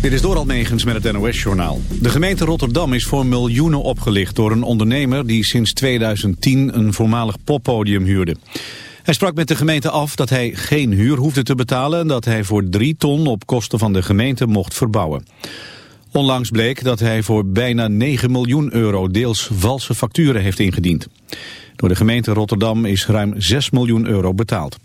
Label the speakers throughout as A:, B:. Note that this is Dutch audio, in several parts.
A: Dit is Doral Megens met het NOS-journaal. De gemeente Rotterdam is voor miljoenen opgelicht door een ondernemer... die sinds 2010 een voormalig poppodium huurde. Hij sprak met de gemeente af dat hij geen huur hoefde te betalen... en dat hij voor drie ton op kosten van de gemeente mocht verbouwen. Onlangs bleek dat hij voor bijna 9 miljoen euro deels valse facturen heeft ingediend. Door de gemeente Rotterdam is ruim 6 miljoen euro betaald.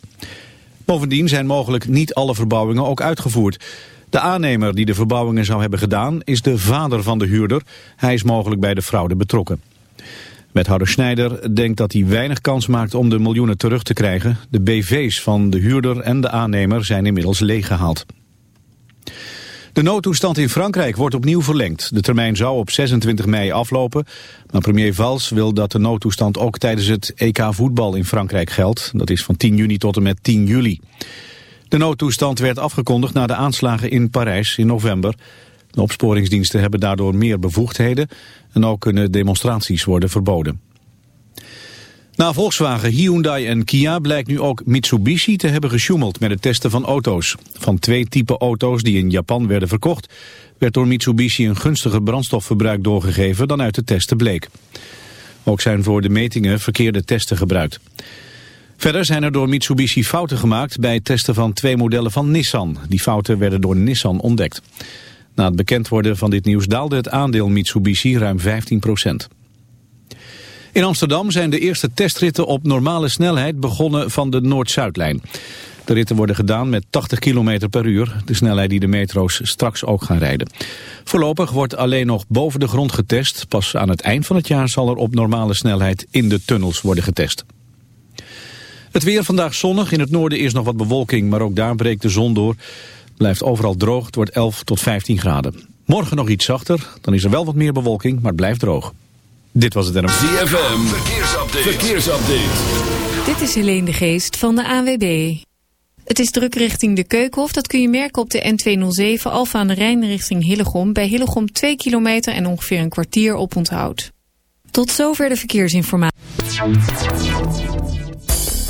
A: Bovendien zijn mogelijk niet alle verbouwingen ook uitgevoerd... De aannemer die de verbouwingen zou hebben gedaan is de vader van de huurder. Hij is mogelijk bij de fraude betrokken. Wethouder Schneider denkt dat hij weinig kans maakt om de miljoenen terug te krijgen. De BV's van de huurder en de aannemer zijn inmiddels leeggehaald. De noodtoestand in Frankrijk wordt opnieuw verlengd. De termijn zou op 26 mei aflopen. Maar premier Valls wil dat de noodtoestand ook tijdens het EK voetbal in Frankrijk geldt. Dat is van 10 juni tot en met 10 juli. De noodtoestand werd afgekondigd na de aanslagen in Parijs in november. De opsporingsdiensten hebben daardoor meer bevoegdheden en ook kunnen demonstraties worden verboden. Na Volkswagen, Hyundai en Kia blijkt nu ook Mitsubishi te hebben gesjoemeld met het testen van auto's. Van twee typen auto's die in Japan werden verkocht, werd door Mitsubishi een gunstiger brandstofverbruik doorgegeven dan uit de testen bleek. Ook zijn voor de metingen verkeerde testen gebruikt. Verder zijn er door Mitsubishi fouten gemaakt bij het testen van twee modellen van Nissan. Die fouten werden door Nissan ontdekt. Na het bekend worden van dit nieuws daalde het aandeel Mitsubishi ruim 15 procent. In Amsterdam zijn de eerste testritten op normale snelheid begonnen van de Noord-Zuidlijn. De ritten worden gedaan met 80 km per uur, de snelheid die de metro's straks ook gaan rijden. Voorlopig wordt alleen nog boven de grond getest. Pas aan het eind van het jaar zal er op normale snelheid in de tunnels worden getest. Het weer vandaag zonnig. In het noorden is nog wat bewolking, maar ook daar breekt de zon door. Blijft overal droog. Het wordt 11 tot 15 graden. Morgen nog iets zachter. Dan is er wel wat meer bewolking, maar het blijft droog. Dit was het NMV.
B: ZFM. Verkeersupdate. Verkeersupdate.
C: Dit is Helene de Geest van de ANWB. Het is druk richting de Keukenhof. Dat kun je merken op de N207 Alfa aan de Rijn richting Hillegom. Bij Hillegom 2 kilometer en ongeveer een kwartier op onthoud. Tot zover de verkeersinformatie.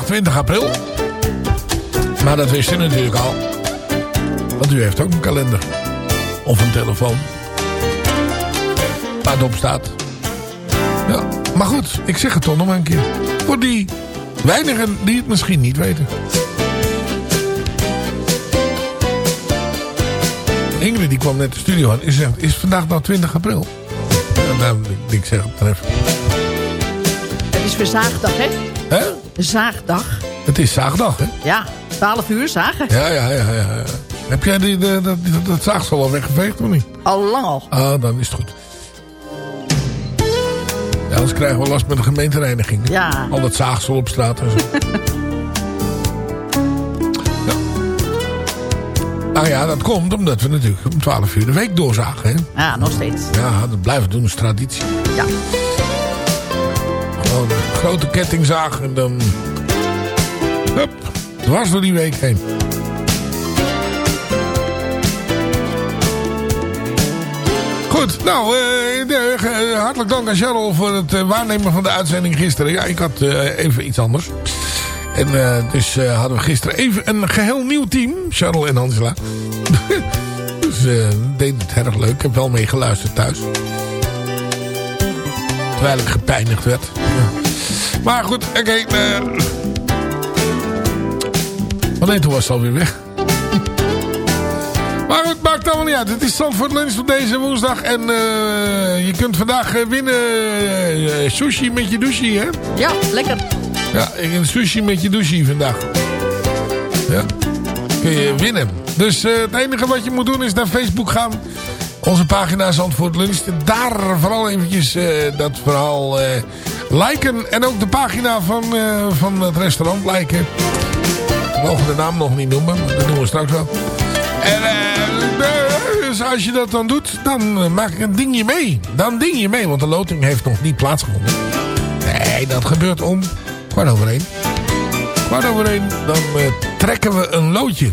D: Vandaag 20 april. Maar dat wist u natuurlijk al. Want u heeft ook een kalender. Of een telefoon. Waar het op staat. Ja, maar goed, ik zeg het toch nog maar een keer. Voor die weinigen die het misschien niet weten. Ingrid die kwam net de studio aan. zegt, is vandaag nou 20 april? En dan, ik, ik zeg het maar even.
E: Het is weer zaagdag, hè?
D: Hè?
E: Zaagdag.
D: Het is zaagdag, hè?
E: Ja, 12 uur zagen.
D: Ja, ja, ja. ja. Heb jij die, de, dat, zaagsel al weggeveegd of niet?
E: Al lang al.
D: Ah, dan is het goed. Ja, anders krijgen we last met de gemeentereiniging.
E: Ja.
D: Al dat zaagsel op straat en zo. ja. Nou ja, dat komt omdat we natuurlijk om 12 uur de week doorzagen. Hè?
E: Ja, nog steeds.
D: Ja, dat blijven doen, is traditie.
E: Ja.
D: Grote kettingzaag en dan... Hup, dwars door die week heen. Goed, nou, eh, eh, hartelijk dank aan Cheryl voor het eh, waarnemen van de uitzending gisteren. Ja, ik had even iets anders. En dus hadden we gisteren even een geheel nieuw team. Cheryl en Angela. dus deed het erg leuk. Ik heb wel mee geluisterd thuis. Terwijl ik gepijnigd werd. Ja. Maar goed, oké. eh. Maar nee, toen was het alweer weg. Maar het maakt allemaal niet uit. Het is Zandvoort Lunch op deze woensdag. En eh, je kunt vandaag eh, winnen sushi met je douche, hè?
E: Ja, lekker.
D: Ja, een sushi met je douche vandaag. Ja, kun je winnen. Dus het enige wat je moet doen is naar Facebook gaan. Onze pagina Zandvoort Lunch. Daar vooral eventjes eh, dat verhaal eh, liken. En ook de pagina van, eh, van het restaurant liken. We mogen de naam nog niet noemen, maar dat doen we straks wel. En eh, dus als je dat dan doet, dan eh, maak ik een dingje mee. Dan ding je mee, want de loting heeft nog niet plaatsgevonden. Nee, dat gebeurt om kwart over één. Kwart over één, dan eh, trekken we een loodje.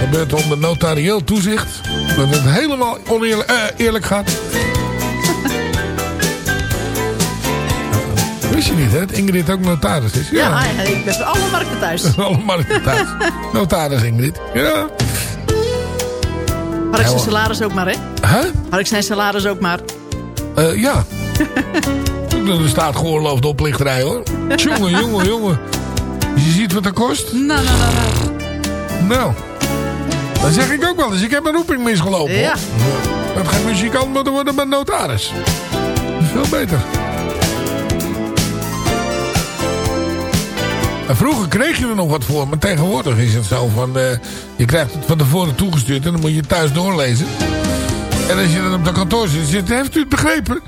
D: Gebeurt onder notarieel toezicht. Dat het helemaal oneerlijk eh, eerlijk gaat. Wist je niet, hè? Dat Ingrid ook notaris is?
E: Ja, ja ik ben alle markten thuis.
D: Alle markten thuis. Notaris Ingrid. Ja.
E: Had ik zijn salaris ook maar, hè?
D: Huh?
E: Had ik zijn salaris ook maar.
D: Eh, ja. er staat geoorloofde oplichterij hoor. Jongen, jongen, jongen. Je ziet wat dat kost?
E: Nou, nou, nou, nou.
D: Nou. Dan zeg ik ook wel eens. Ik heb een roeping misgelopen.
E: Ja.
D: hoor. Dat geen muzikant moeten worden met notaris. Dat is veel beter. En vroeger kreeg je er nog wat voor. Maar tegenwoordig is het zo van... eh, je krijgt het van tevoren toegestuurd. En dan moet je het thuis doorlezen. En als je dan op de kantoor zit, zit heeft u het begrepen?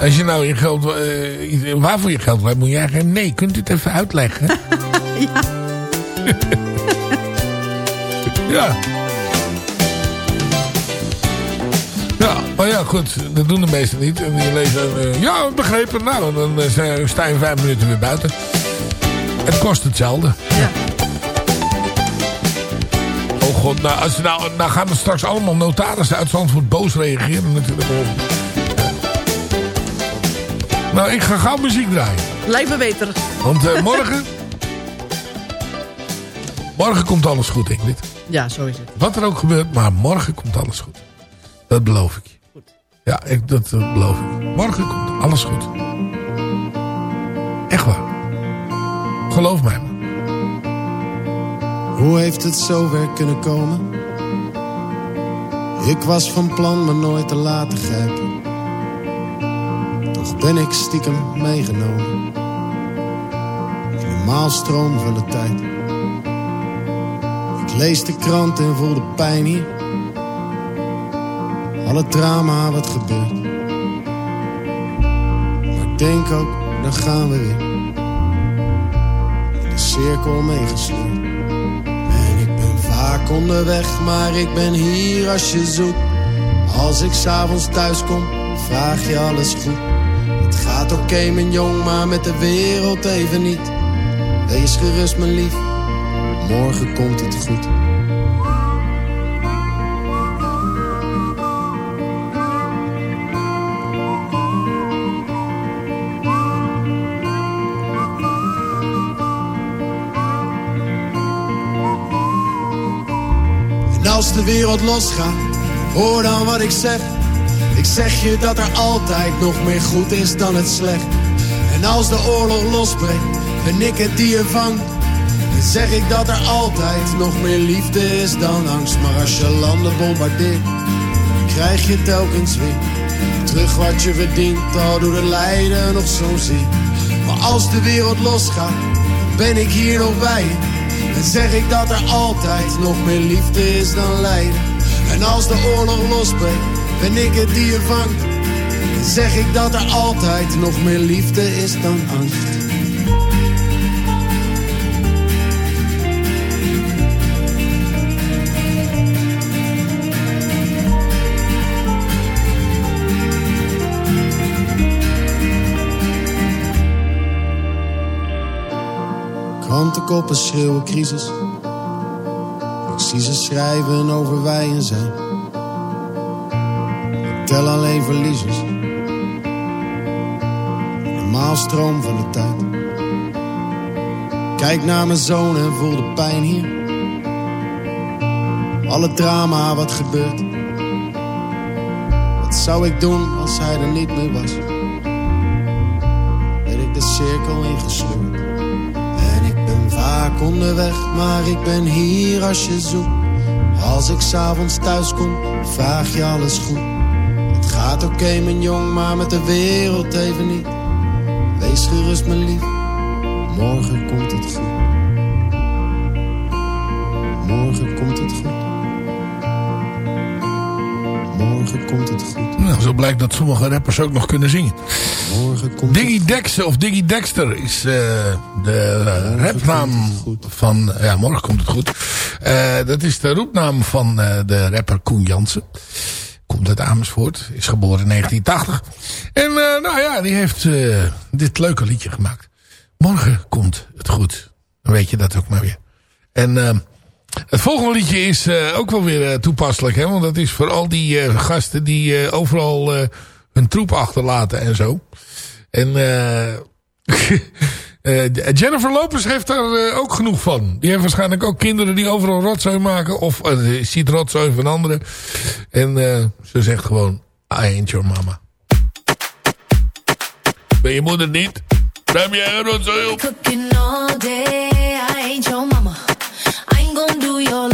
D: Als je nou je geld, eh, waarvoor je geld hebt, moet je zeggen, nee, kunt u het even uitleggen?
E: Ja.
D: ja. Ja, maar ja, goed, dat doen de meesten niet. En die lezen, eh, ja, begrepen, nou, dan zijn- sta je vijf minuten weer buiten. Het kost hetzelfde.
E: Ja.
D: Oh god, nou, als, nou, nou gaan er straks allemaal notarissen uit Zandvoort boos reageren natuurlijk. Nou, ik ga gauw muziek draaien.
E: Lijkt me beter.
D: Want eh, morgen... morgen komt alles goed, Ingrid.
E: Ja, zo is het.
D: Wat er ook gebeurt, maar morgen komt alles goed. Dat beloof ik je.
E: Goed.
D: Ja, ik, dat, dat beloof ik. Morgen komt alles goed. Echt waar. Geloof mij. man.
F: Hoe heeft het zover kunnen komen? Ik was van plan me nooit te laten grijpen. Toch ben ik stiekem meegenomen. In een maalstroom van de tijd. Ik lees de krant en voel de pijn hier. Alle drama wat gebeurt. Maar denk ook, dan gaan we weer. De cirkel meegesleurd. En ik ben vaak onderweg, maar ik ben hier als je zoekt. Als ik s'avonds thuis kom, vraag je alles goed. Het gaat oké, mijn jong, maar met de wereld even niet. Wees gerust, mijn lief, morgen komt het goed. De wereld losgaat, hoor dan wat ik zeg. Ik zeg je dat er altijd nog meer goed is dan het slecht. En als de oorlog losbreekt, ben ik het die vangt. Dan zeg ik dat er altijd nog meer liefde is dan angst. Maar als je landen bombardeert, krijg je telkens weer terug wat je verdient. Al door het lijden nog zo zie. Maar als de wereld losgaat, ben ik hier nog bij. Zeg ik dat er altijd nog meer liefde is dan lijden. En als de oorlog losbreekt, ben ik het die je vangt. Zeg ik dat er altijd nog meer liefde is dan angst. Krantenkoppen schreeuwen crisis. Ik zie ze schrijven over wij en zij. Ik tel alleen verliezers. De maalstroom van de tijd. Kijk naar mijn zoon en voel de pijn hier. Alle drama wat gebeurt. Wat zou ik doen als hij er niet meer was? Ben ik de cirkel ingesleurd. Vaak onderweg, maar ik ben hier als je zoekt. Als ik s'avonds thuis kom, vraag je alles goed. Het gaat oké, mijn jong, maar met de wereld even niet. Wees gerust, mijn lief, morgen komt het goed. Morgen komt het goed. Morgen komt het goed.
D: Nou, zo blijkt dat sommige rappers ook nog kunnen zingen.
F: Morgen komt
D: Diggy Dexter of Diggy Dexter is eh, de eh, rapnaam van... Ja, morgen komt het goed. Eh, dat is de roepnaam van eh, de rapper Koen Jansen. Komt uit Amersfoort. Is geboren in 1980. En eh, nou ja, die heeft eh, dit leuke liedje gemaakt. Morgen komt het goed. Dan weet je dat ook maar weer. En... eh, het volgende liedje is eh, ook wel weer eh, toepasselijk. Hè? Want dat is voor al die eh, gasten die eh, overal eh, hun troep achterlaten en zo. En eh, eh, Jennifer Lopez heeft daar eh, ook genoeg van. Die heeft waarschijnlijk ook kinderen die overal rotzooi maken. Of eh, ziet rotzooi van anderen. En eh, ze zegt gewoon, I ain't your mama. Ben je moeder niet? Ruim jij een rotzooi op?
G: Cooking all day, I ain't your mama. I ain't gonna do your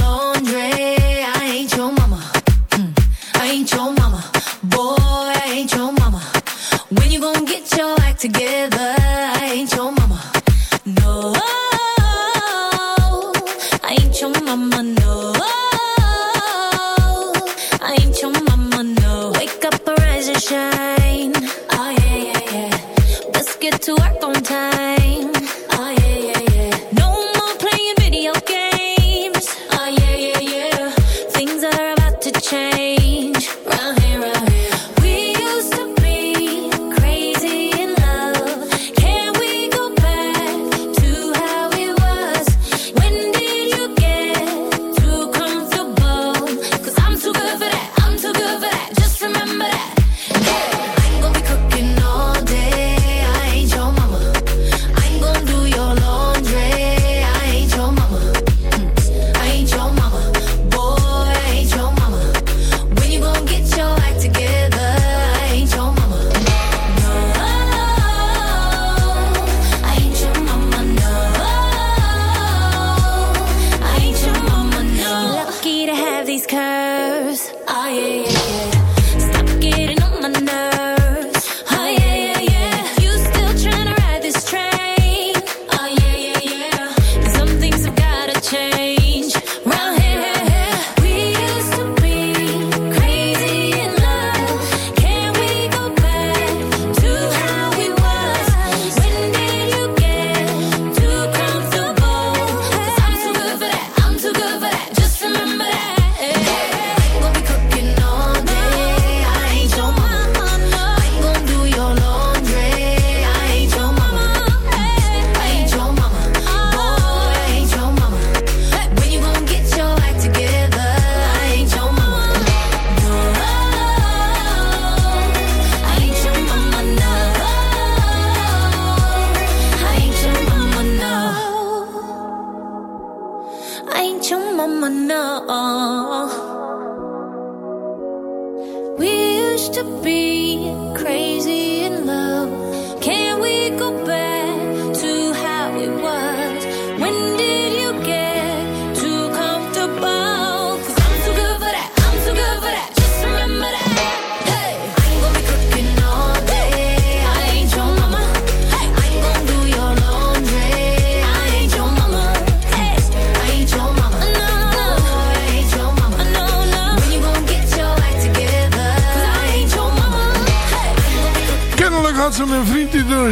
G: ain't your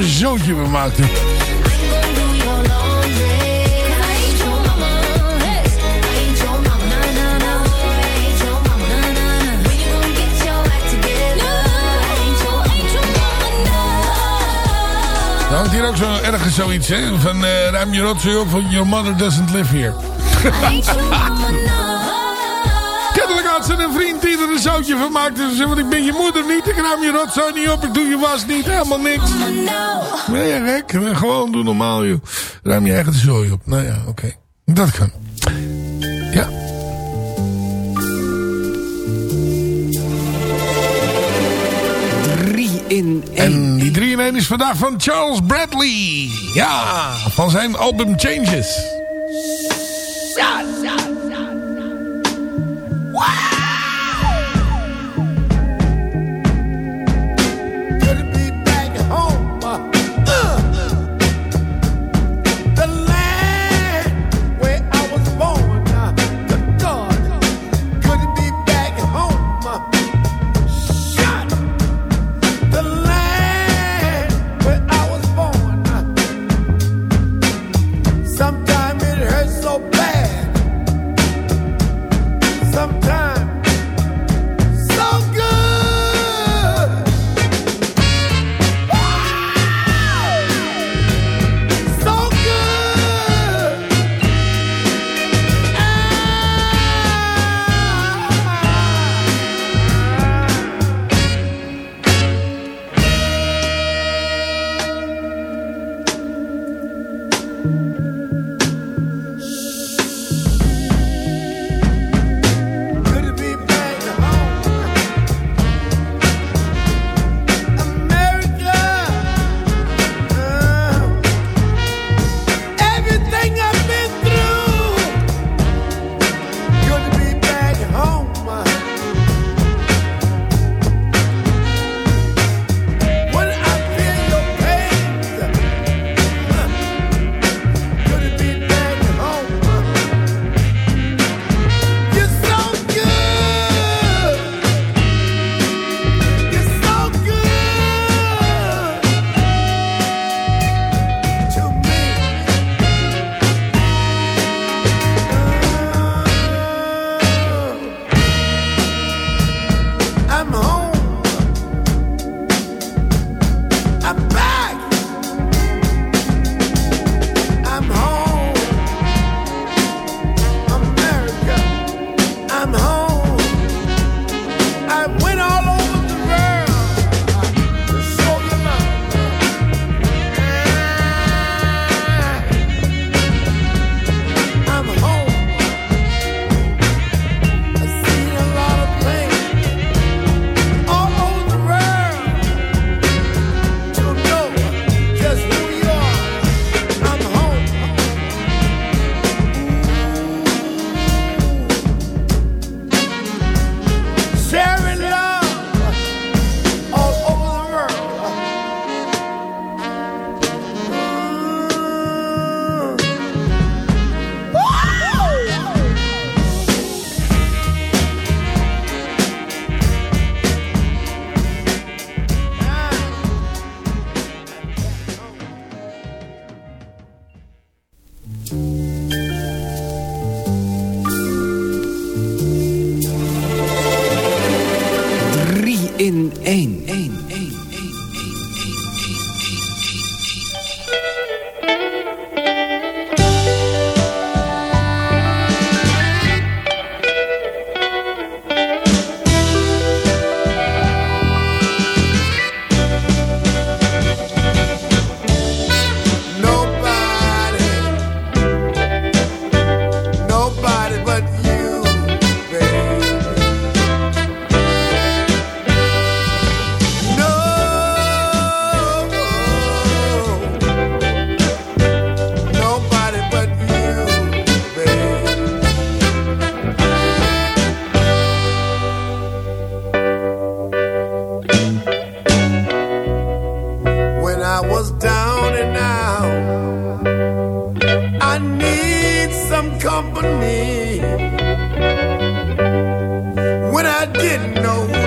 H: een zootje van maakte. Er hangt hier ook zo ergens zoiets, hè? Van uh, ruim je rotzooi op, van your mother doesn't live here. een vriend die er een zoutje van maakt. Dus ze want ik ben je moeder niet, ik ruim je rotzooi niet op, ik doe je was niet, helemaal niks.
G: Oh,
H: nee, je, gek. Gewoon doe normaal, joh. Ruim je eigen zooi op. Nou ja, oké. Dat kan. Ja.
I: Drie in 1.
H: En die 3 in 1 is vandaag van Charles Bradley. Ja, van zijn album Changes.
J: when I
F: didn't
D: know.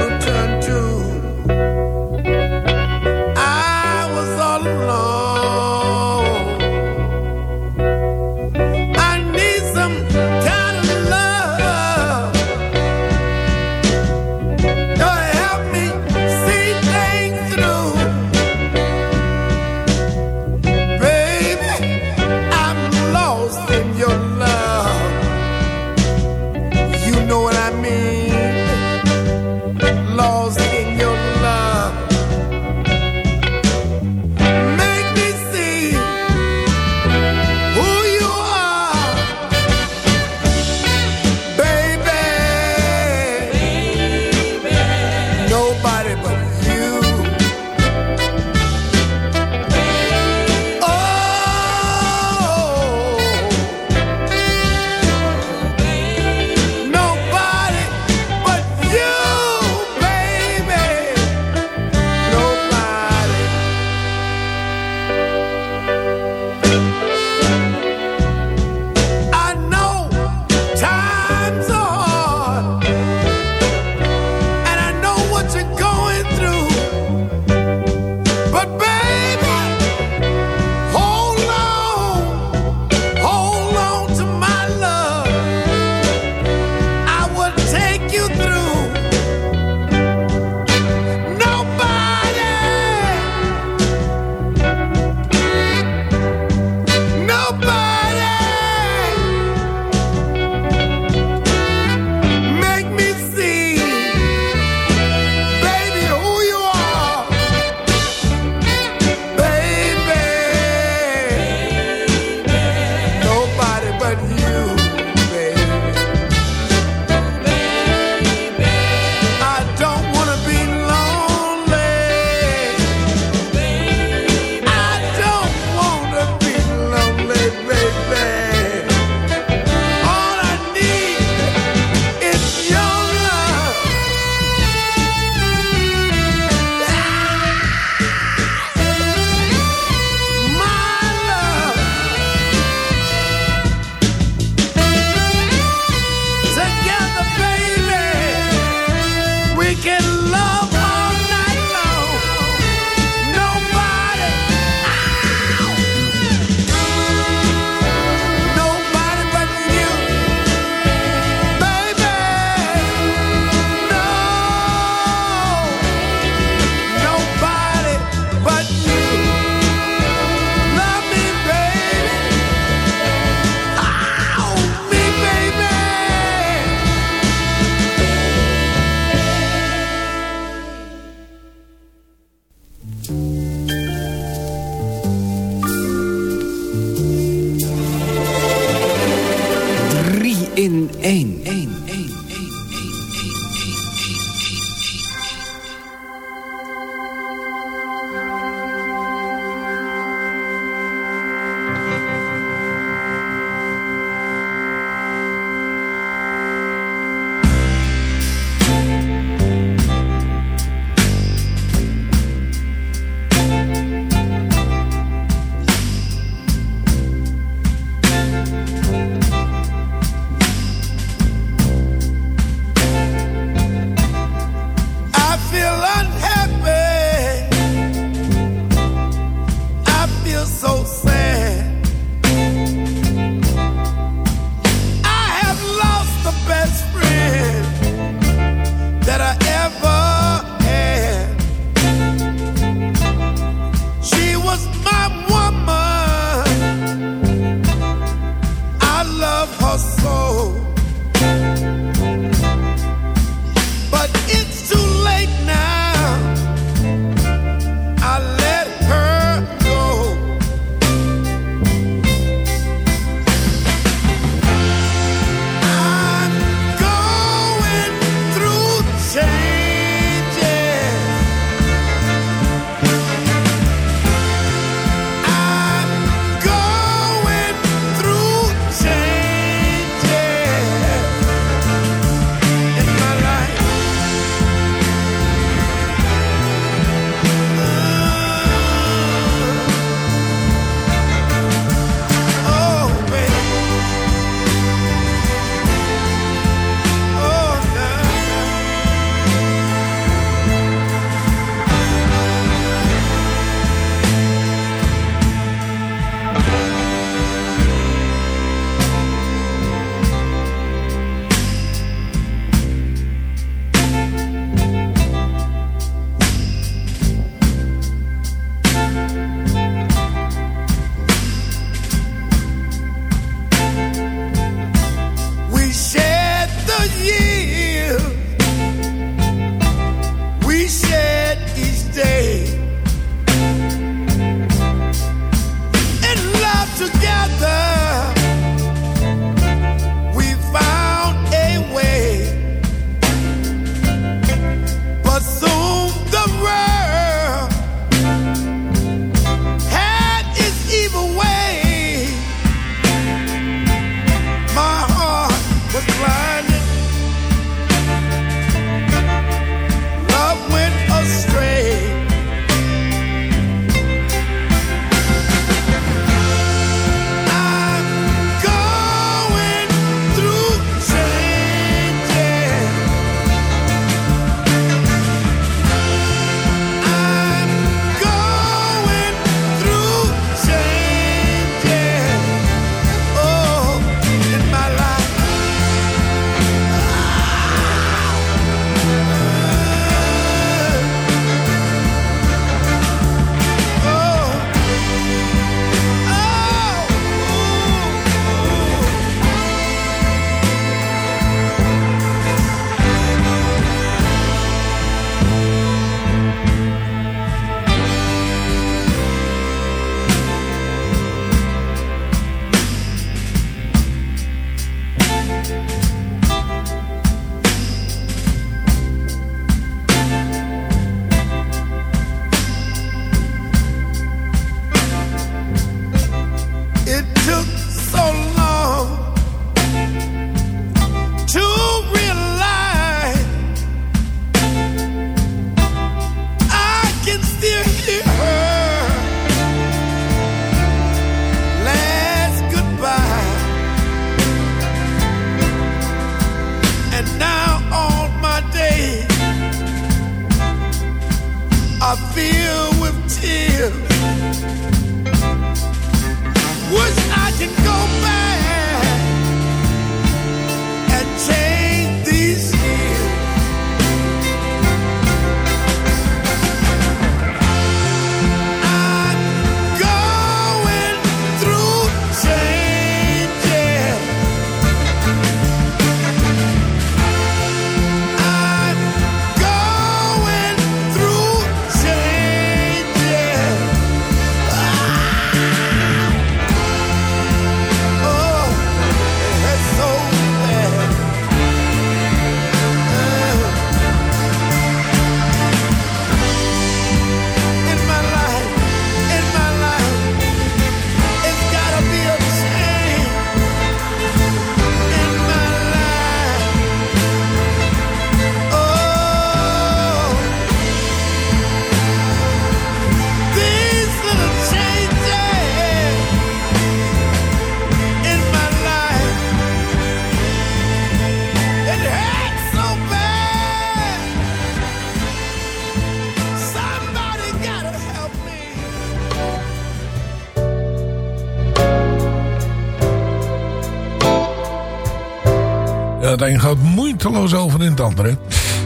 D: Het een gaat moeiteloos over in het andere.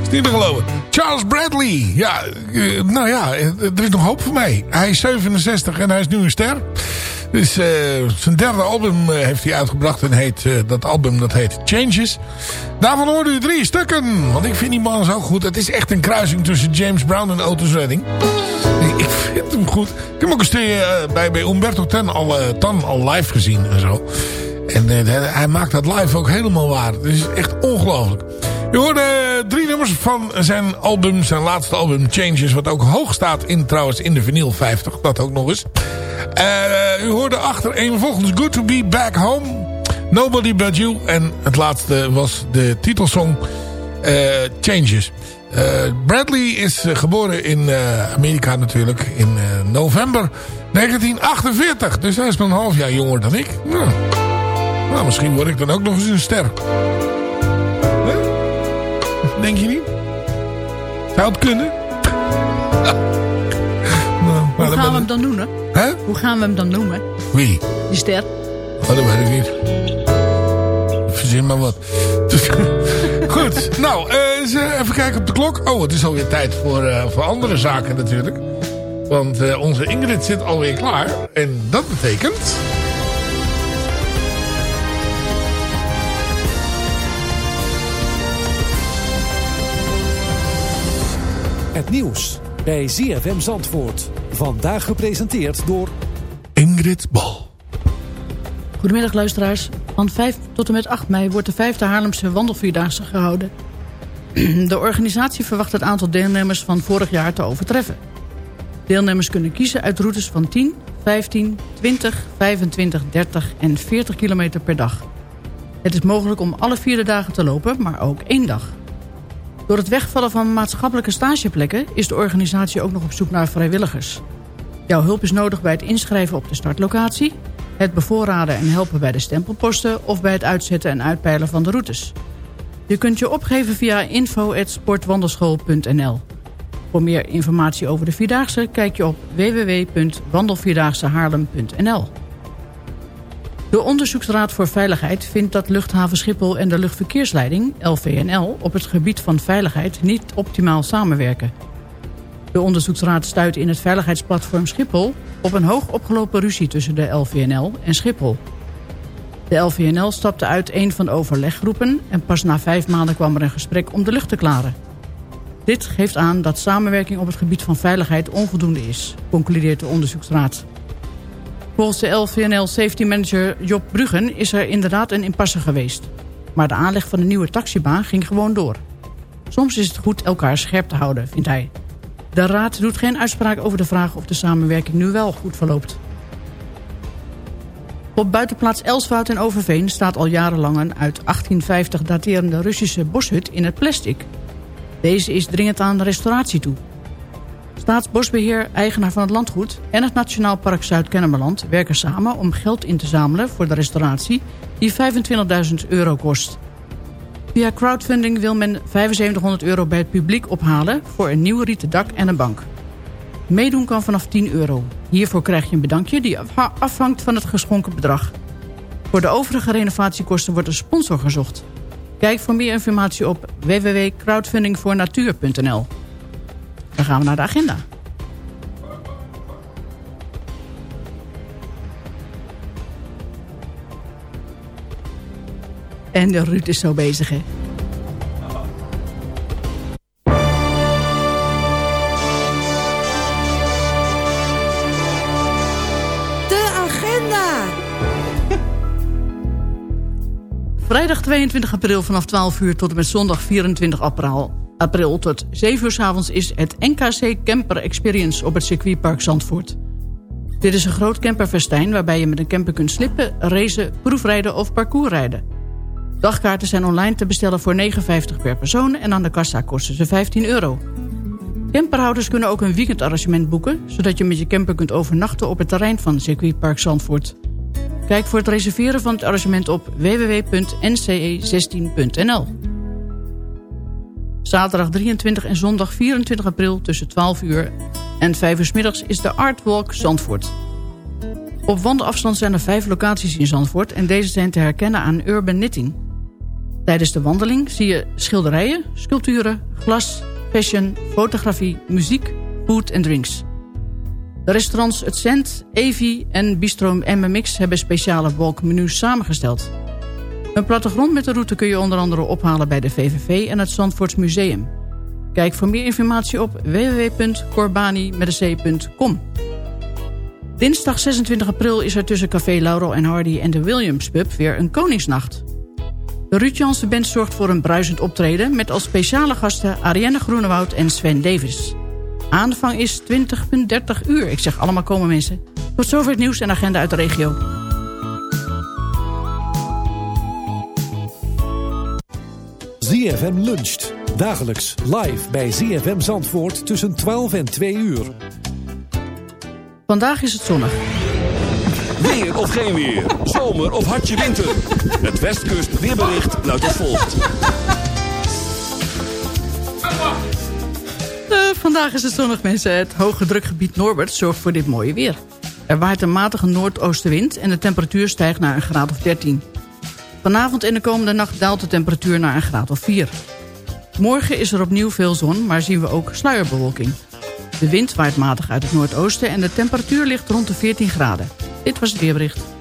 D: Is niet te geloven. Charles Bradley. Ja, eh, nou ja, eh, er is nog hoop voor mij. Hij is 67 en hij is nu een ster. Dus eh, zijn derde album heeft hij uitgebracht. En heet, dat album dat heet Changes. Daarvan hoorde u drie stukken. Want ik vind die man zo goed. Het is echt een kruising tussen James Brown en Otis Redding. Ik- vind hem goed. Ik heb ook een stukje eh, bij, bij Umberto Tan al, al live gezien en zo. En eh, hij maakt dat live ook helemaal waar. Het is echt ongelooflijk. U hoorde eh, drie nummers van zijn album, zijn laatste album Changes. Wat ook hoog staat in, trouwens in de vinyl 50. Dat ook nog eens. Eh, u hoorde achter een volgens Good to be back home. Nobody but you. En het laatste was de titelsong Changes. Bradley is geboren in Amerika natuurlijk. In november 1948. Dus hij is een half jaar jonger dan ik. Nou, nou, misschien word ik dan ook nog eens een ster. Hè? Denk je niet? Zou het kunnen? nou, maar
E: Hoe gaan we hem dan noemen?
D: Hè?
E: Hoe gaan we hem dan noemen?
D: Wie?
E: Die ster.
D: Oh, dat weet ik niet. Verzin maar wat. Goed, nou, eh, eens, eh, even kijken op de klok. Oh, het is alweer tijd voor, eh, voor andere zaken natuurlijk. Want onze Ingrid zit alweer klaar. En dat betekent...
K: Het nieuws bij ZFM Zandvoort. Vandaag gepresenteerd door...
D: Ingrid Bal.
E: Goedemiddag luisteraars. Van 5 tot en met 8 mei wordt de vijfde Haarlemse wandelvierdaagse gehouden. De organisatie verwacht het aantal deelnemers van vorig jaar te overtreffen. Deelnemers kunnen kiezen uit routes van 10, 15, 20, 25, 30 en 40 kilometer per dag. Het is mogelijk om alle vier de dagen te lopen, maar ook één dag. Door het wegvallen van maatschappelijke stageplekken... is de organisatie ook nog op zoek naar vrijwilligers. Jouw hulp is nodig bij het inschrijven op de startlocatie... het bevoorraden en helpen bij de stempelposten... of bij het uitzetten en uitpeilen van de routes. Je kunt je opgeven via info.sportwandelschool.nl. Voor meer informatie over de Vierdaagse... kijk je op www.wandelvierdaagsehaarlem.nl. De Onderzoeksraad voor Veiligheid vindt dat luchthaven Schiphol en de luchtverkeersleiding, LVNL, op het gebied van veiligheid niet optimaal samenwerken. De onderzoeksraad stuit in het veiligheidsplatform Schiphol op een hoog opgelopen ruzie tussen de LVNL en Schiphol. De LVNL stapte uit een van de overleggroepen en pas na vijf maanden kwam er een gesprek om de lucht te klaren. Dit geeft aan dat samenwerking op het gebied van veiligheid onvoldoende is, concludeert de onderzoeksraad. Volgens de LVNL Safety Manager Job Bruggen is er inderdaad een impasse geweest. Maar de aanleg van de nieuwe taxibaan ging gewoon door. Soms is het goed elkaar scherp te houden, vindt hij. De raad doet geen uitspraak over de vraag of de samenwerking nu wel goed verloopt. Op buitenplaats Elswoud in Overveen staat al jarenlang een uit 1850 daterende Russische boshut in het plastic. Deze is dringend aan de restauratie toe. Staatsbosbeheer, eigenaar van het landgoed en het Nationaal Park Zuid-Kennemerland werken samen om geld in te zamelen voor de restauratie die 25.000 euro kost. Via crowdfunding wil men 7500 euro bij het publiek ophalen voor een nieuw rieten dak en een bank. Meedoen kan vanaf 10 euro. Hiervoor krijg je een bedankje die afha- afhangt van het geschonken bedrag. Voor de overige renovatiekosten wordt een sponsor gezocht. Kijk voor meer informatie op www.crowdfundingvoornatuur.nl Dan gaan we naar de agenda. En de Ruud is zo bezig, hè?
L: De agenda.
E: Vrijdag 22 april vanaf 12 uur tot en met zondag 24 april, april tot 7 uur s avonds is het NKC Camper Experience op het circuitpark Zandvoort. Dit is een groot camperfestijn waarbij je met een camper kunt slippen, racen, proefrijden of parcoursrijden. Dagkaarten zijn online te bestellen voor 59 per persoon en aan de kassa kosten ze 15 euro. Camperhouders kunnen ook een weekendarrangement boeken... zodat je met je camper kunt overnachten op het terrein van circuitpark Zandvoort. Kijk voor het reserveren van het arrangement op www.nce16.nl. Zaterdag 23 en zondag 24 april tussen 12 uur en 5 uur 's middags is de Artwalk Zandvoort. Op wandelafstand zijn er vijf locaties in Zandvoort... en deze zijn te herkennen aan Urban Knitting. Tijdens de wandeling zie je schilderijen, sculpturen, glas, fashion, fotografie, muziek, food en drinks. De restaurants Het Cent, Evi en Bistro MMX hebben speciale walkmenu's samengesteld. Een plattegrond met de route kun je onder andere ophalen bij de VVV en het Zandvoorts Museum. Kijk voor meer informatie op www.corbani.com. Dinsdag 26 april is er tussen Café Laurel en Hardy en de Williams Pub weer een Koningsnacht. De Ruud Jansen Band zorgt voor een bruisend optreden... met als speciale gasten Arienne Groenewoud en Sven Davis. Aanvang is 20,30 uur. Ik zeg allemaal komen mensen. Tot zover het nieuws en agenda uit de regio.
K: ZFM luncht. Dagelijks live bij ZFM Zandvoort tussen 12 en 2 uur.
E: Vandaag is het zonnig.
B: Weer of geen weer. Zomer of hartje winter. Het Westkust weerbericht luidt als volgt.
E: Eh, vandaag is het zonnig mensen. Het hoge drukgebied Norbert zorgt voor dit mooie weer. Er waait een matige noordoostenwind en de temperatuur stijgt naar een graad of 13. Vanavond en de komende nacht daalt de temperatuur naar een graad of 4. Morgen is er opnieuw veel zon, maar zien we ook sluierbewolking. De wind waait matig uit het noordoosten en de temperatuur ligt rond de 14 graden. Dit was het weerbericht.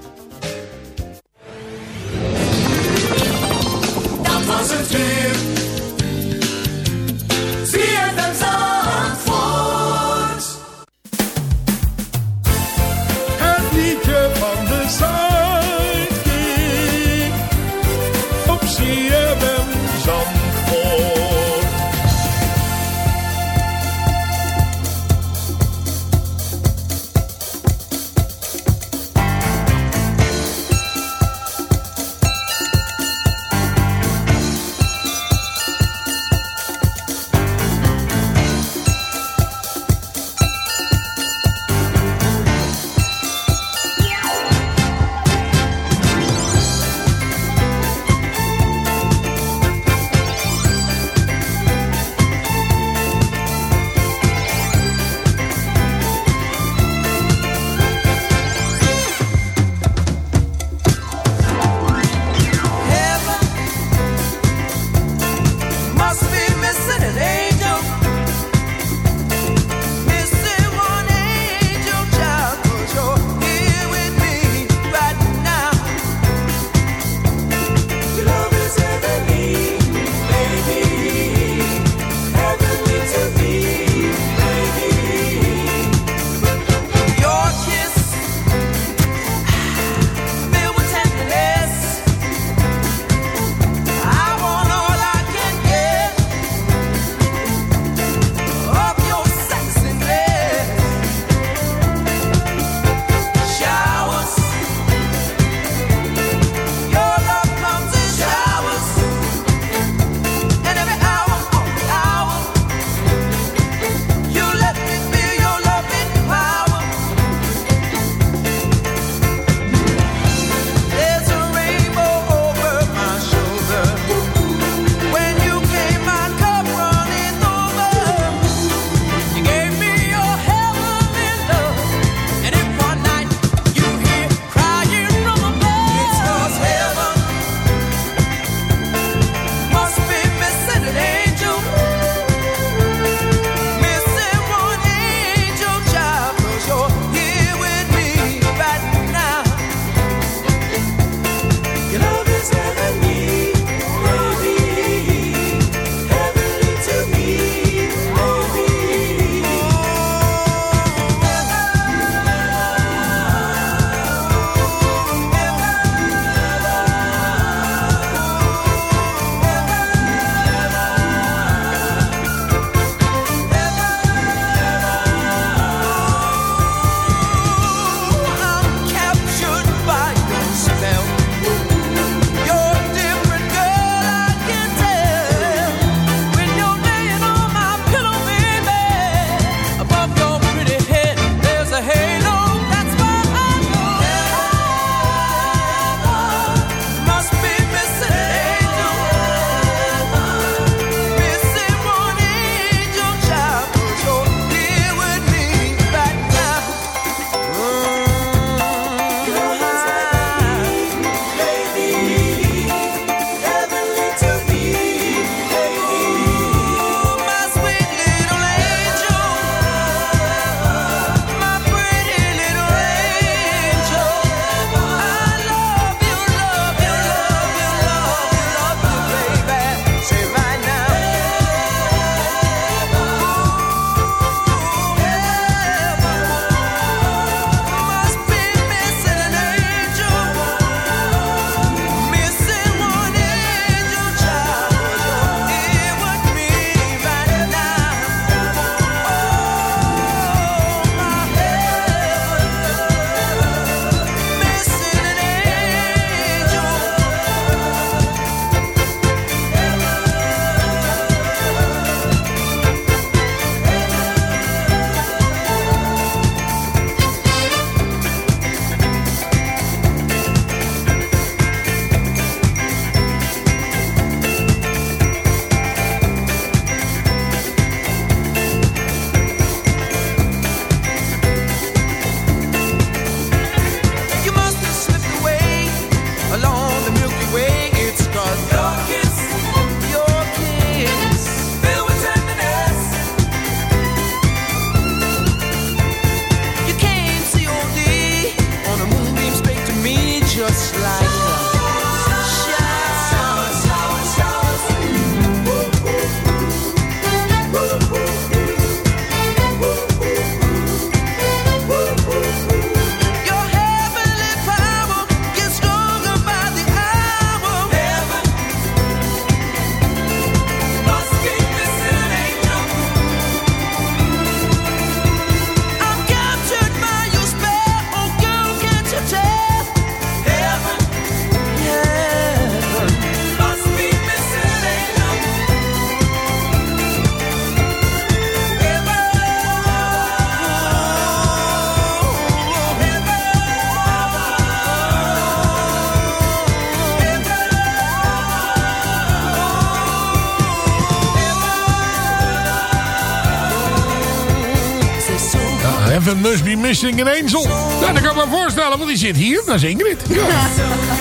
D: Missing an Angel. Nou, dat kan ik me voorstellen, want die zit hier. Dat is Ingrid. Ja.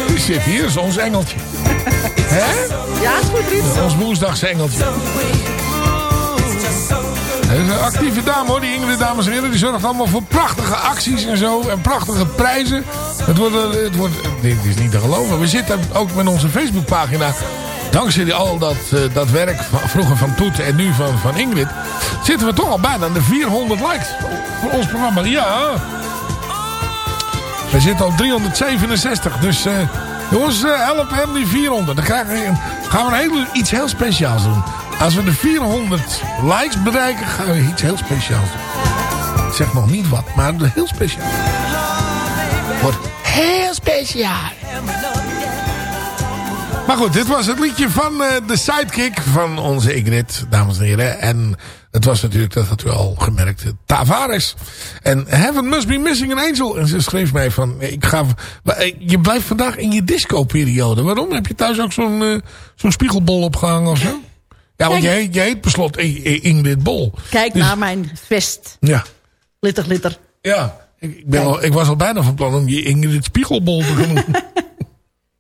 D: Die zit hier, dat is ons engeltje. Hè?
E: Ja, is goed, Riet.
D: Ons woensdagse engeltje. Dat is een actieve dame hoor, die Ingrid, dames en heren. Die zorgt allemaal voor prachtige acties en zo. En prachtige prijzen. Het wordt, eh, het wordt, dit is niet te geloven. We zitten ook met onze Facebookpagina. Dankzij al dat, eh, dat werk van, vroeger van Toet en nu van, van Ingrid. Zitten we toch al bijna aan de 400 likes ons programma. Ja. We zitten op 367. Dus eh, jongens, eh, help hem die 400. Dan krijgen we, gaan we een iets heel speciaals doen. Als we de 400 likes bereiken, gaan we iets heel speciaals doen. Ik zeg nog niet wat, maar heel speciaal. Wordt heel speciaal. Maar goed, dit was het liedje van eh, de sidekick van onze Ingrid, dames en heren. En het was natuurlijk, dat had u al gemerkt, Tavares. En Heaven Must Be Missing an Angel. En ze schreef mij van, ik ga, eh, je blijft vandaag in je disco-periode. Waarom? Heb je thuis ook zo'n eh, zo'n spiegelbol opgehangen of zo? Ja, want heet, je heet beslot Ingrid Bol.
E: Kijk
D: Dus-
E: naar mijn vest.
D: Ja,
E: Glitter, glitter.
D: ja. Ik, ben al, ik was al bijna van plan om je Ingrid Spiegelbol te noemen.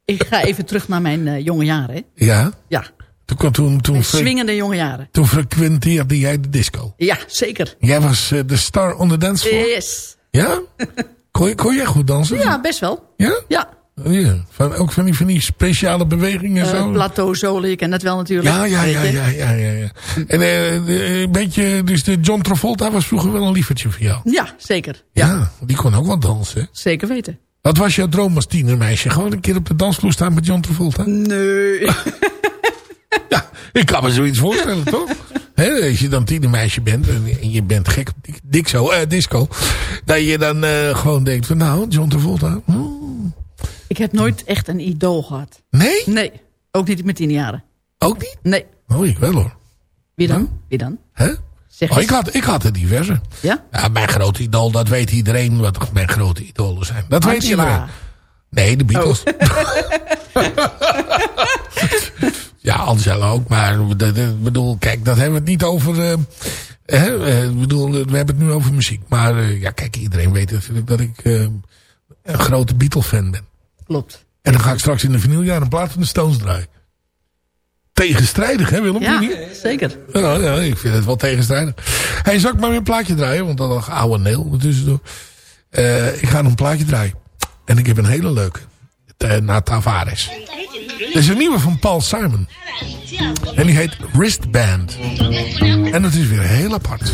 E: Ik ga even terug naar mijn eh, jonge jaren. hè.
D: ja,
E: Ja,
D: toen, toen, toen,
E: swingende jonge jaren.
D: toen frequenteerde jij de disco.
E: Ja, zeker.
D: Jij was eh, de star on the dance floor?
E: Yes.
D: Ja? Kon, je, kon jij goed dansen?
E: Ja, best wel.
D: Ja?
E: Ja,
D: Oh, ja. Van, ook van die, van die speciale bewegingen en
E: eh
D: zo?
E: plateau zolen, je kent dat wel natuurlijk.
D: ja, ja, ja, ja, ja, ja, ja. En een beetje, dus de John Travolta was vroeger wel een liefertje voor jou.
E: Ja, zeker.
D: Ja, die kon ook wel dansen.
E: Zeker weten.
D: Wat was jouw droom als tienermeisje? Gewoon een keer op de dansvloer staan met John Travolta?
E: Nee.
D: Ja, ik kan me zoiets voorstellen, toch? Als je dan tienermeisje bent en en je bent gek op dik- dixo, eh, disco. Dat je dan eh, gewoon denkt van nou, John Travolta. hmm.
E: Ik heb nooit echt een idool gehad.
D: Nee?
E: Nee, ook niet met tien jaren.
D: Ook niet?
E: Nee.
D: Oh, ik wel hoor.
E: Wie dan? Wie dan?
D: Hè?
E: Zeg
D: Oh, ik, had, ik had er diverse.
E: Ja?
D: Ja, mijn grote idool, dat weet iedereen wat mijn grote idolen zijn. Dat weet
E: Angela.
D: iedereen. Nee, de Beatles.
E: Oh.
D: ja, Angela ook. Maar ik bedoel, kijk, dat hebben we het niet over... hè, ik bedoel, we hebben het nu over muziek. Maar eh, ja, kijk, iedereen weet natuurlijk dat ik eh, een grote Beatle-fan ben.
E: Klopt.
D: En dan ga ik straks in de vinyljaar een plaat van de Stones draaien. Tegenstrijdig, hè Willem?
E: Ja, zeker.
D: Ja, ja, ik vind het wel tegenstrijdig. Hey, zal ik maar weer een plaatje draaien? Want dat lag oude Neel tussendoor. Eh ik ga nog een plaatje draaien. En ik heb een hele leuke. Uh, naar Tavares. Dit is een nieuwe van Paul Simon. En die heet Wristband. En dat is weer heel apart.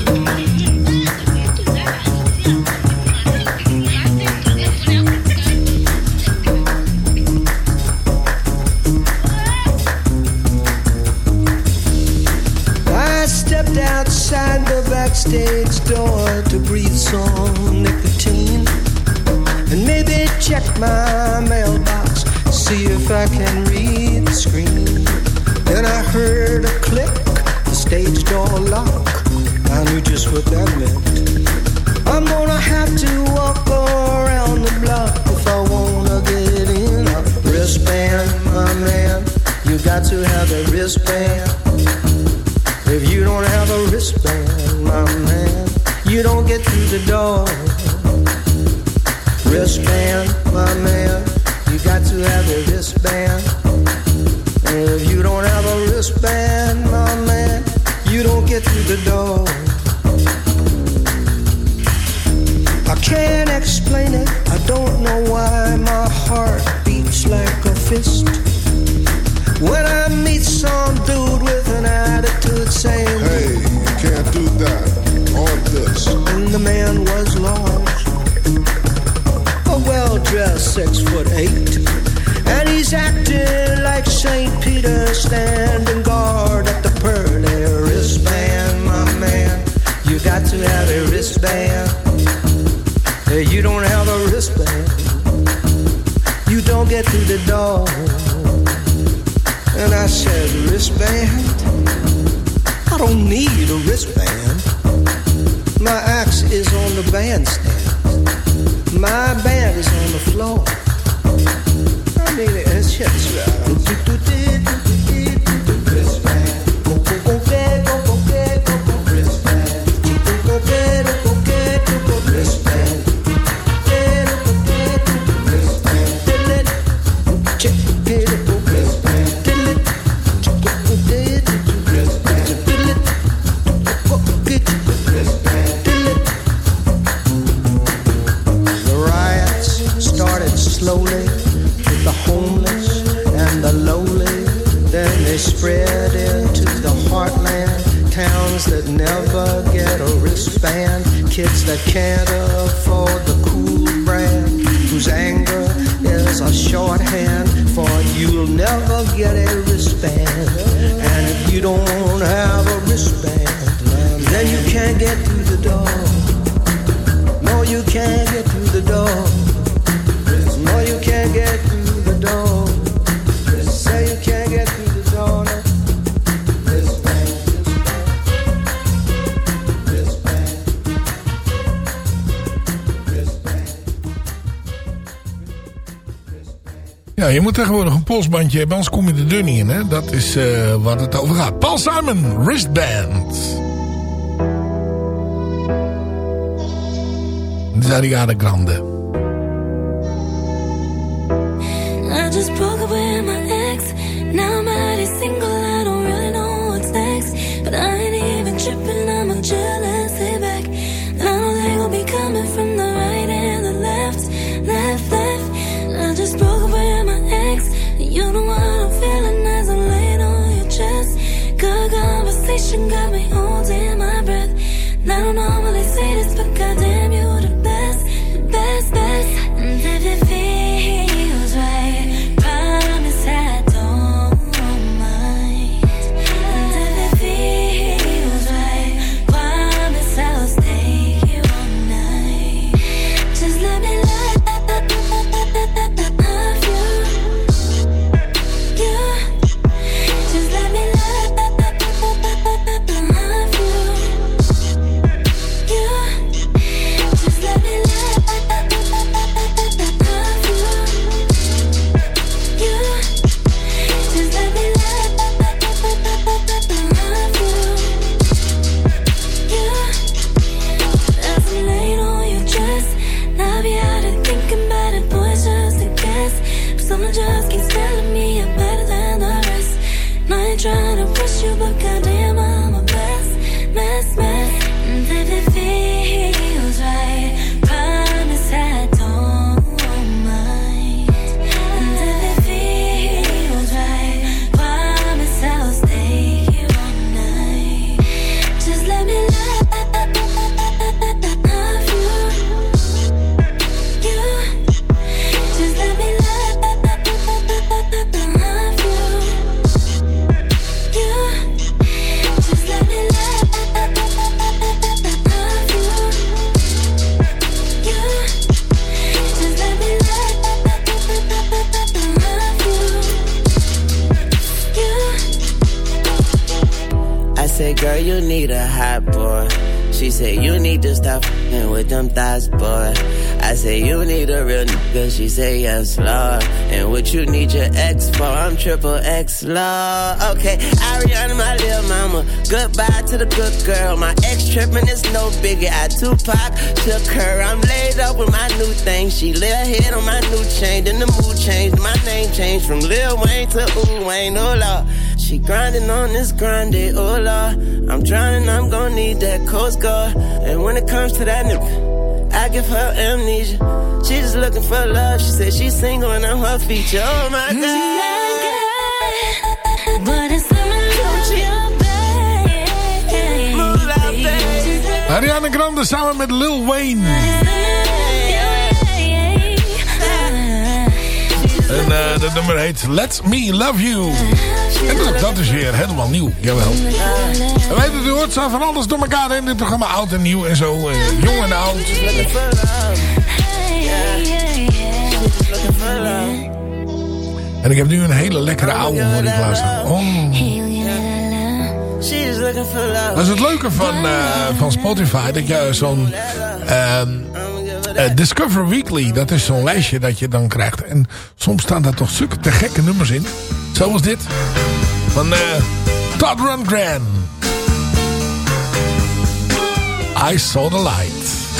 M: I can read the screen. Then I heard a click, the stage door lock. I knew just what that meant. I'm gonna have to walk around the block if I wanna get in a wristband, my man. You got to have a wristband. If you don't have a wristband, my man, you don't get through the door. Wristband, my man, you got to have a wristband. The door. I can't explain it, I don't know why my heart beats like a fist. When I meet some dude with an attitude saying, Hey, you can't do that on this. And the man was lost. A well dressed six foot eight. And he's acting like St. Peter standing to have a wristband. Hey, you don't have a wristband. You don't get through the door. And I said, wristband? I don't need a wristband. My axe is on the bandstand. My band is on the floor.
G: Hebben, anders kom je de deur in. Hè? Dat is eh, wat het over gaat. Paul Simon, Wristband. Ariana Grande.
N: Lord. Okay, Ariana, my little mama. Goodbye to the good girl. My ex tripping is no biggie. I Tupac took her. I'm laid up with my new thing. She lit her head on my new chain. Then the mood changed. My name changed from Lil Wayne to Ooh Wayne. Oh, Lord. She grinding on this grind, oh Lord. I'm drowning, I'm gonna need that Coast Guard. And when it comes to that nigga, I give her amnesia. She just looking for love. She said she's single and I'm her feature. Oh my God.
G: Ariana Grande samen met Lil Wayne. En eh, dat nummer heet Let Me Love You. En dat, dat is weer helemaal nieuw, jawel. En weet het, u hoort zo van alles door elkaar in dit programma. Oud en nieuw en zo. eh, jong en oud. En ik heb nu een hele lekkere oude ik klaarstaan. Oh. Dat is het leuke van, eh, van Spotify. Dat je zo'n ehm, eh, Discover Weekly. Dat is zo'n lijstje dat je dan krijgt. En soms staan daar toch zulke te gekke nummers in. Zoals dit. Van eh Todd Rundgren. I saw the light.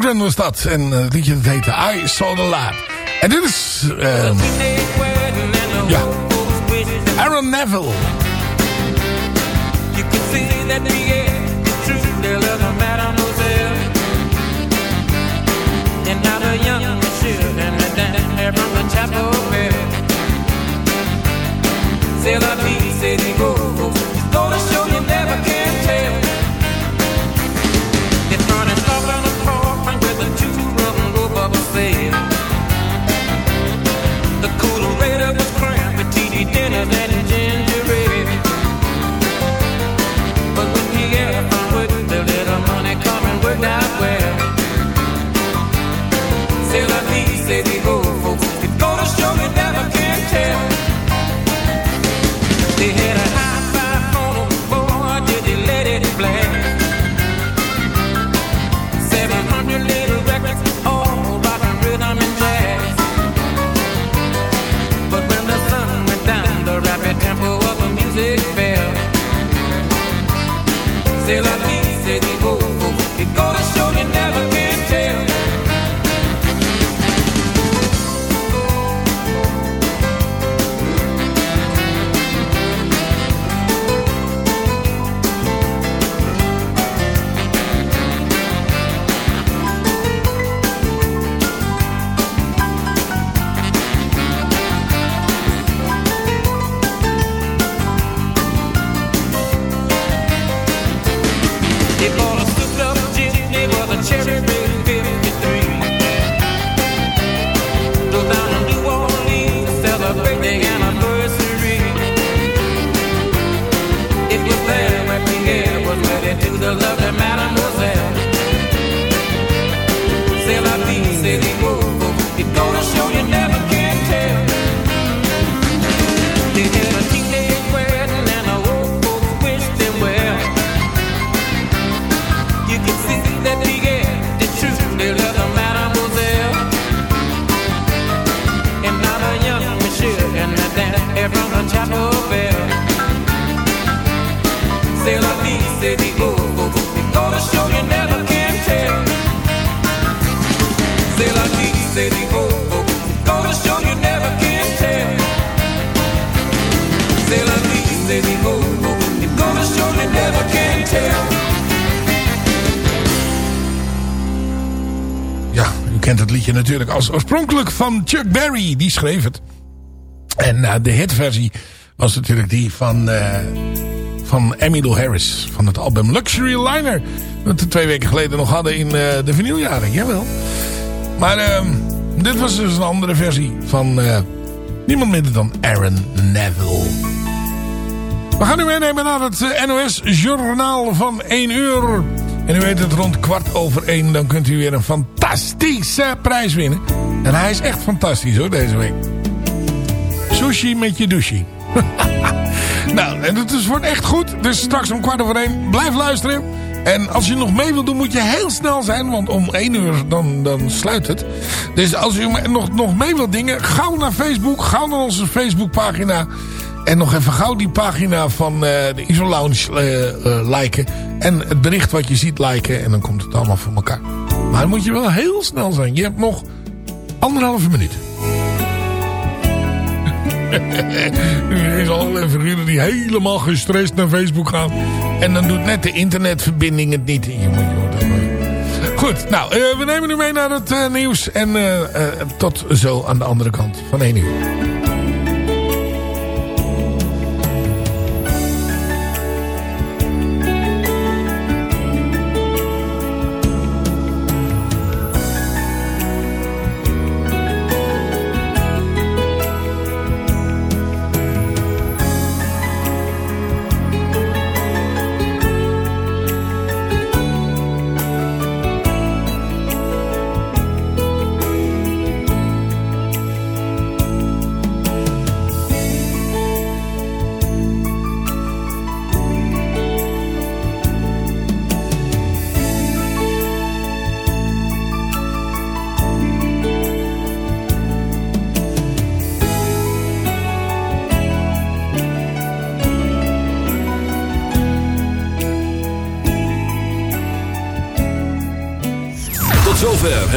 D: Lundgren was dat. En eh, het liedje dat heette I Saw the Light. En dit is... ehm, ja. Aaron Neville.
O: You can see that the. And young and the go. The cooler rate was crammed with TV dinners and ginger ale. But when he ever would, the money coming out well.
D: Van Chuck Berry. Die schreef het. En eh, de hitversie was natuurlijk die van, eh van Emmylou Harris. Van het album Luxury Liner. Dat we twee weken geleden nog hadden in eh, de vinyljaren. Jawel. Maar ehm, dit was dus een andere versie van niemand minder dan Aaron Neville. We gaan u meenemen naar het eh, NOS-journaal van 1 uur. En u weet het, rond kwart over 1 dan kunt u weer een fantastische prijs winnen. En hij is echt fantastisch hoor, deze week. Sushi met je douche. nou, en het is, wordt echt goed. Dus straks om kwart over 1, blijf luisteren. En als je nog mee wilt doen, moet je heel snel zijn. Want om 1 uur dan, dan sluit het. Dus als u nog, nog mee wilt dingen, gauw naar Facebook. Gauw naar onze Facebookpagina. En nog even gauw die pagina van eh, de Iso Lounge eh, eh, liken. En het bericht wat je ziet liken. En dan komt het allemaal voor elkaar. Maar dan moet je wel heel snel zijn. Je hebt nog anderhalve minuut. er is figuren die helemaal gestrest naar Facebook gaan. En dan doet net de internetverbinding het niet. Je moet, Goed, nou, eh, we nemen u mee naar het eh, nieuws. En eh, tot zo aan de andere kant van 1 uur.